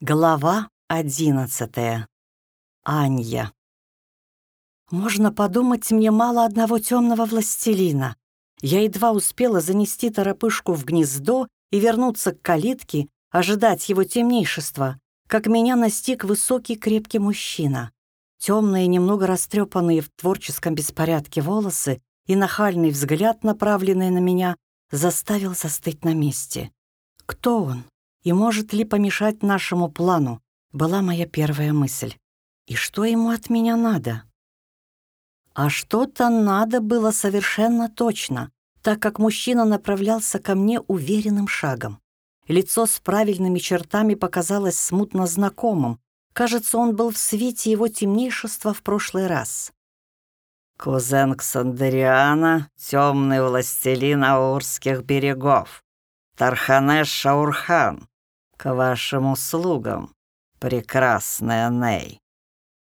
Глава одиннадцатая. Анья. Можно подумать, мне мало одного темного властелина. Я едва успела занести торопышку в гнездо и вернуться к калитке, ожидать его темнейшества, как меня настиг высокий крепкий мужчина. Темные, немного растрепанные в творческом беспорядке волосы и нахальный взгляд, направленный на меня, заставил застыть на месте. Кто он? И может ли помешать нашему плану, была моя первая мысль. И что ему от меня надо? А что-то надо было совершенно точно, так как мужчина направлялся ко мне уверенным шагом. Лицо с правильными чертами показалось смутно знакомым. Кажется, он был в свете его темнейшества в прошлый раз. «Кузен Ксандериана, темный властелин Аурских берегов, Тарханеш Шаурхан, к вашим услугам, прекрасная Ней».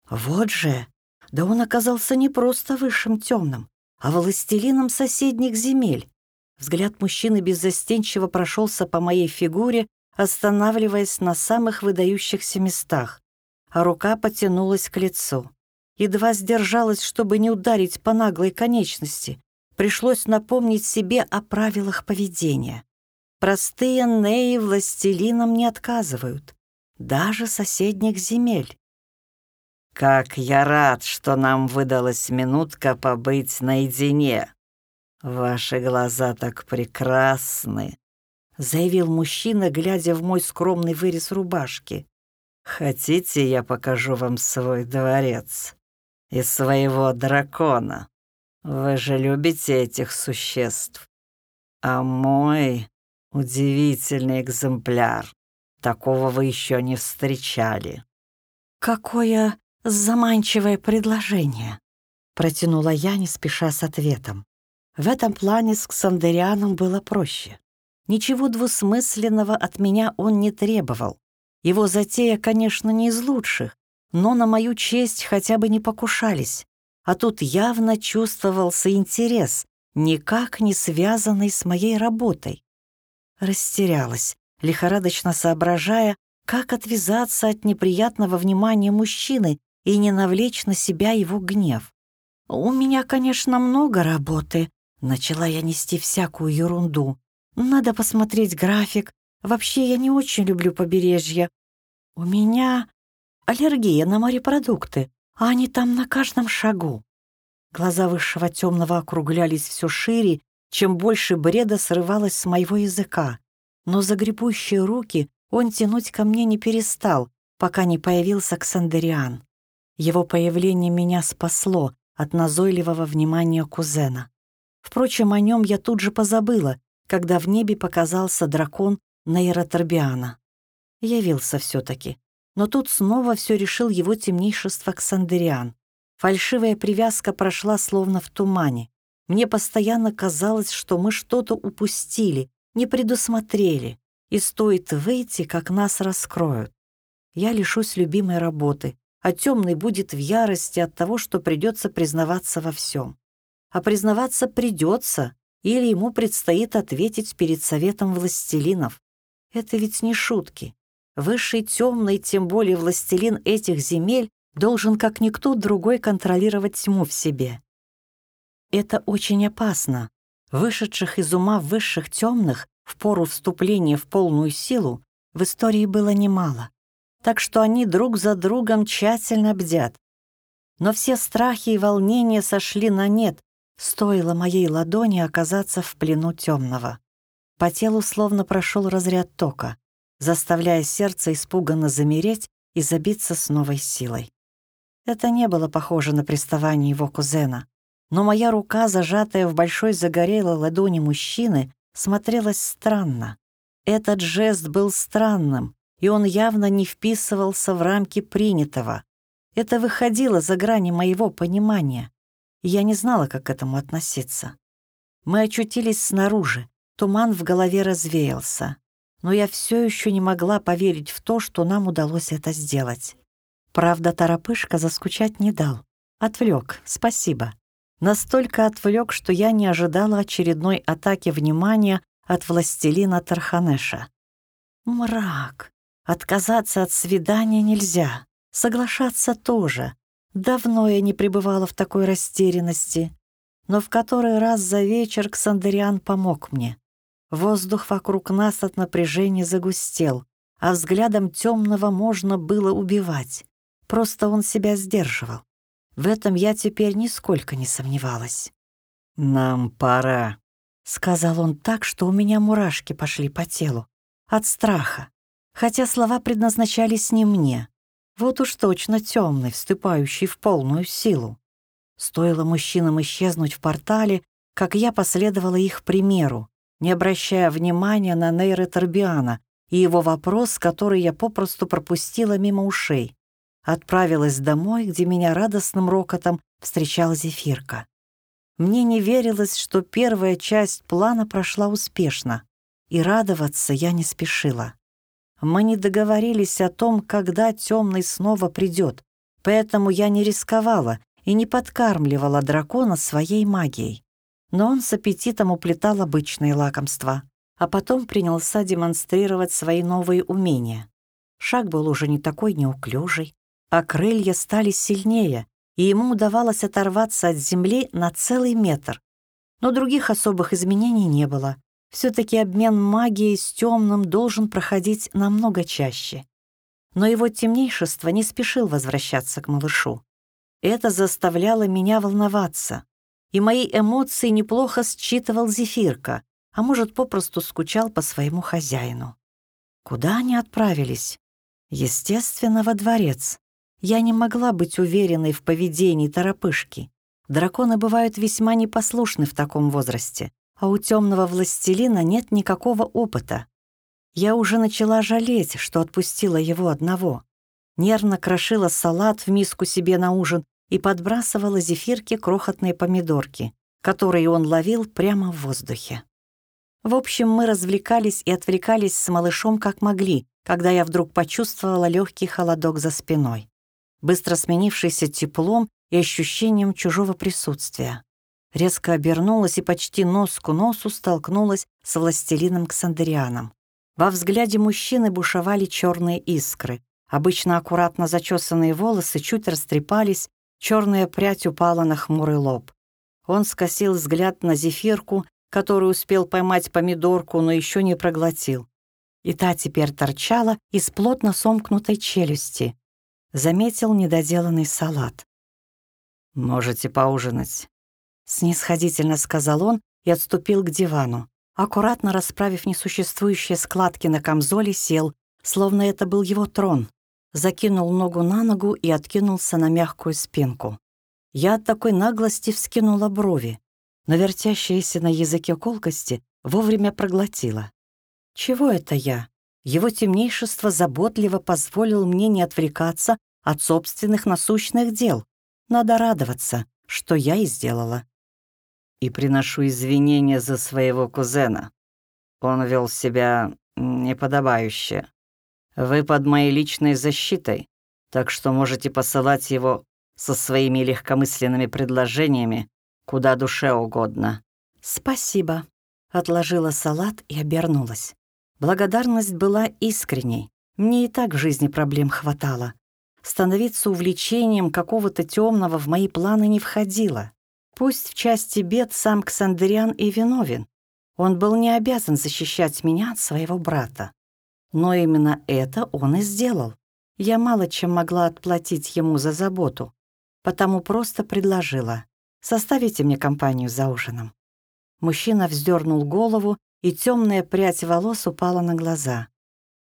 Вот же, да он оказался не просто высшим темным, а властелином соседних земель. Взгляд мужчины беззастенчиво прошелся по моей фигуре, останавливаясь на самых выдающихся местах, а рука потянулась к лицу. Едва сдержалась, чтобы не ударить по наглой конечности. Пришлось напомнить себе о правилах поведения. Простые неи властелинам не отказывают, даже соседних земель. «Как я рад, что нам выдалась минутка побыть наедине. Ваши глаза так прекрасны», — заявил мужчина, глядя в мой скромный вырез рубашки. «Хотите, я покажу вам свой дворец и своего дракона? Вы же любите этих существ. А мой Удивительный экземпляр. Такого вы еще не встречали. Какое заманчивое предложение, протянула я, не спеша с ответом. В этом плане с Ксандерианом было проще. Ничего двусмысленного от меня он не требовал. Его затея, конечно, не из лучших, но на мою честь хотя бы не покушались. А тут явно чувствовался интерес, никак не связанный с моей работой. Растерялась, лихорадочно соображая, как отвязаться от неприятного внимания мужчины и не навлечь на себя его гнев. «У меня, конечно, много работы», — начала я нести всякую ерунду. «Надо посмотреть график. Вообще, я не очень люблю побережье. У меня аллергия на морепродукты, а они там на каждом шагу». Глаза высшего темного округлялись все шире, чем больше бреда срывалось с моего языка. Но загребущие руки он тянуть ко мне не перестал, пока не появился Ксандериан. Его появление меня спасло от назойливого внимания кузена. Впрочем, о нем я тут же позабыла, когда в небе показался дракон Нейроторбиана. Явился все таки но тут снова все решил его темнейшество Ксандериан. Фальшивая привязка прошла словно в тумане. Мне постоянно казалось, что мы что-то упустили, не предусмотрели, и стоит выйти, как нас раскроют. Я лишусь любимой работы, а темный будет в ярости от того, что придется признаваться во всем. А признаваться придется, или ему предстоит ответить перед советом властелинов. Это ведь не шутки. Высший темный, тем более властелин этих земель, должен как никто другой контролировать тьму в себе. Это очень опасно. Вышедших из ума высших темных в пору вступления в полную силу в истории было немало, так что они друг за другом тщательно бдят. Но все страхи и волнения сошли на нет, стоило моей ладони оказаться в плену темного. По телу словно прошел разряд тока, заставляя сердце испуганно замереть и забиться с новой силой. Это не было похоже на приставание его кузена но моя рука, зажатая в большой загорелой ладони мужчины, смотрелась странно. Этот жест был странным, и он явно не вписывался в рамки принятого. Это выходило за грани моего понимания. Я не знала, как к этому относиться. Мы очутились снаружи, туман в голове развеялся. Но я все еще не могла поверить в то, что нам удалось это сделать. Правда, торопышка заскучать не дал. Отвлек, спасибо настолько отвлек, что я не ожидала очередной атаки внимания от властелина Тарханеша. Мрак. Отказаться от свидания нельзя, соглашаться тоже. Давно я не пребывала в такой растерянности. Но в который раз за вечер Ксандериан помог мне. Воздух вокруг нас от напряжения загустел, а взглядом темного можно было убивать. Просто он себя сдерживал. В этом я теперь нисколько не сомневалась. «Нам пора», — сказал он так, что у меня мурашки пошли по телу. От страха. Хотя слова предназначались не мне. Вот уж точно темный, вступающий в полную силу. Стоило мужчинам исчезнуть в портале, как я последовала их примеру, не обращая внимания на Нейра Торбиана и его вопрос, который я попросту пропустила мимо ушей. Отправилась домой, где меня радостным рокотом встречала Зефирка. Мне не верилось, что первая часть плана прошла успешно, и радоваться я не спешила. Мы не договорились о том, когда темный снова придет, поэтому я не рисковала и не подкармливала дракона своей магией. Но он с аппетитом уплетал обычные лакомства, а потом принялся демонстрировать свои новые умения. Шаг был уже не такой неуклюжий, а крылья стали сильнее, и ему удавалось оторваться от земли на целый метр. Но других особых изменений не было, все-таки обмен магией с темным должен проходить намного чаще. Но его темнейшество не спешил возвращаться к малышу. Это заставляло меня волноваться. И мои эмоции неплохо считывал Зефирка, а может, попросту скучал по своему хозяину. Куда они отправились? Естественно, во дворец. Я не могла быть уверенной в поведении торопышки. Драконы бывают весьма непослушны в таком возрасте а у темного властелина нет никакого опыта. Я уже начала жалеть, что отпустила его одного. Нервно крошила салат в миску себе на ужин и подбрасывала зефирке крохотные помидорки, которые он ловил прямо в воздухе. В общем, мы развлекались и отвлекались с малышом как могли, когда я вдруг почувствовала легкий холодок за спиной, быстро сменившийся теплом и ощущением чужого присутствия резко обернулась и почти нос к носу столкнулась с властелином Ксандерианом. Во взгляде мужчины бушевали черные искры. Обычно аккуратно зачесанные волосы чуть растрепались, черная прядь упала на хмурый лоб. Он скосил взгляд на зефирку, который успел поймать помидорку, но еще не проглотил. И та теперь торчала из плотно сомкнутой челюсти. Заметил недоделанный салат. «Можете поужинать», снисходительно сказал он и отступил к дивану. Аккуратно расправив несуществующие складки на камзоле, сел, словно это был его трон. Закинул ногу на ногу и откинулся на мягкую спинку. Я от такой наглости вскинула брови, но вертящиеся на языке колкости вовремя проглотила. Чего это я? Его темнейшество заботливо позволил мне не отвлекаться от собственных насущных дел. Надо радоваться, что я и сделала и приношу извинения за своего кузена. Он вел себя неподобающе. Вы под моей личной защитой, так что можете посылать его со своими легкомысленными предложениями куда душе угодно». «Спасибо», — отложила салат и обернулась. Благодарность была искренней. Мне и так в жизни проблем хватало. Становиться увлечением какого-то темного в мои планы не входило. Пусть в части бед сам Ксандриан и виновен. Он был не обязан защищать меня от своего брата. Но именно это он и сделал. Я мало чем могла отплатить ему за заботу, потому просто предложила «Составите мне компанию за ужином». Мужчина вздернул голову, и темная прядь волос упала на глаза.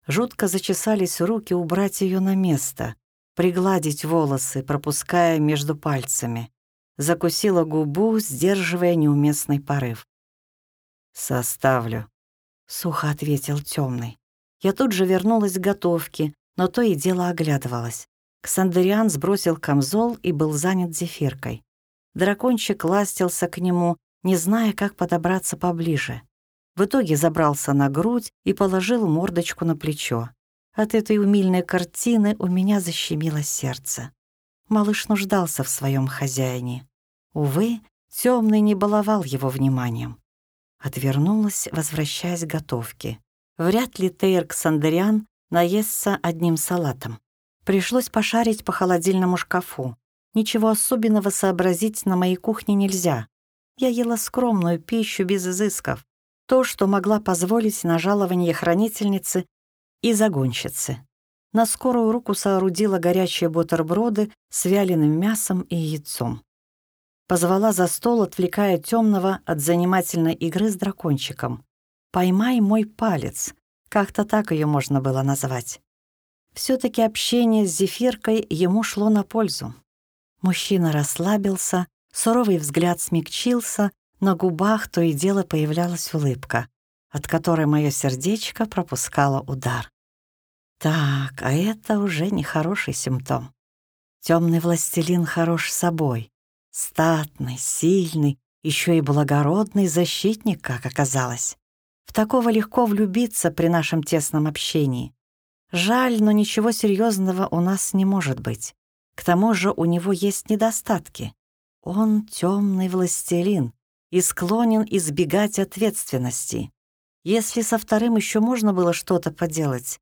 Жутко зачесались руки убрать ее на место, пригладить волосы, пропуская между пальцами закусила губу, сдерживая неуместный порыв. «Составлю», — сухо ответил темный. Я тут же вернулась к готовке, но то и дело оглядывалась. Ксандериан сбросил камзол и был занят зефиркой. Дракончик ластился к нему, не зная, как подобраться поближе. В итоге забрался на грудь и положил мордочку на плечо. От этой умильной картины у меня защемило сердце. Малыш нуждался в своем хозяине. Увы, темный не баловал его вниманием. Отвернулась, возвращаясь к готовке. Вряд ли Тейр Ксандериан наесться одним салатом. Пришлось пошарить по холодильному шкафу. Ничего особенного сообразить на моей кухне нельзя. Я ела скромную пищу без изысков. То, что могла позволить на жалование хранительницы и загонщицы. На скорую руку соорудила горячие бутерброды с вяленым мясом и яйцом. Позвала за стол, отвлекая темного от занимательной игры с дракончиком. «Поймай мой палец», как-то так ее можно было назвать. все таки общение с Зефиркой ему шло на пользу. Мужчина расслабился, суровый взгляд смягчился, на губах то и дело появлялась улыбка, от которой мое сердечко пропускало удар. Так, а это уже нехороший симптом. Темный властелин хорош собой. Статный, сильный, еще и благородный защитник, как оказалось. В такого легко влюбиться при нашем тесном общении. Жаль, но ничего серьезного у нас не может быть. К тому же у него есть недостатки. Он темный властелин и склонен избегать ответственности. Если со вторым еще можно было что-то поделать,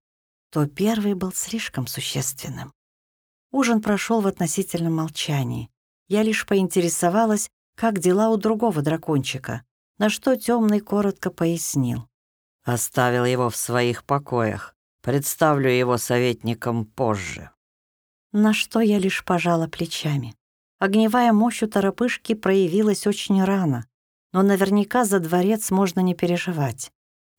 то первый был слишком существенным. Ужин прошел в относительном молчании. Я лишь поинтересовалась, как дела у другого дракончика, на что темный коротко пояснил. Оставил его в своих покоях. Представлю его советником позже. На что я лишь пожала плечами. Огневая мощь у торопышки проявилась очень рано, но наверняка за дворец можно не переживать.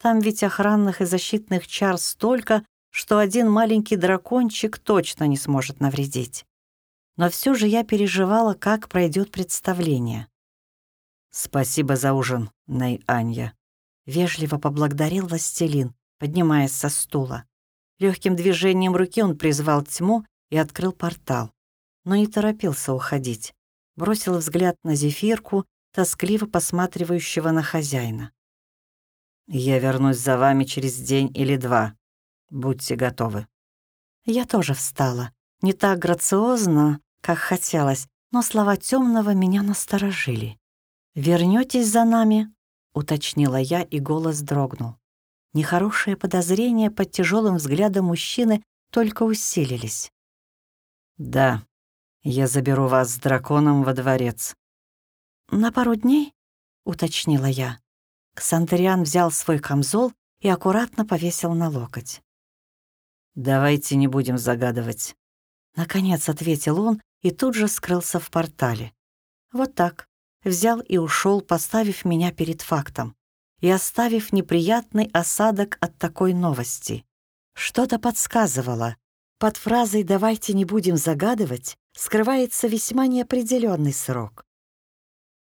Там ведь охранных и защитных чар столько, что один маленький дракончик точно не сможет навредить. Но все же я переживала, как пройдет представление. «Спасибо за ужин, Ней Анья», — вежливо поблагодарил властелин, поднимаясь со стула. Легким движением руки он призвал тьму и открыл портал, но не торопился уходить. Бросил взгляд на зефирку, тоскливо посматривающего на хозяина. «Я вернусь за вами через день или два. Будьте готовы». Я тоже встала. Не так грациозно, как хотелось, но слова темного меня насторожили. Вернётесь за нами?» — уточнила я, и голос дрогнул. Нехорошие подозрения под тяжелым взглядом мужчины только усилились. «Да, я заберу вас с драконом во дворец». «На пару дней?» — уточнила я. Ксандриан взял свой камзол и аккуратно повесил на локоть. «Давайте не будем загадывать», — наконец ответил он и тут же скрылся в портале. Вот так, взял и ушел, поставив меня перед фактом и оставив неприятный осадок от такой новости. Что-то подсказывало. Под фразой «давайте не будем загадывать» скрывается весьма неопределенный срок.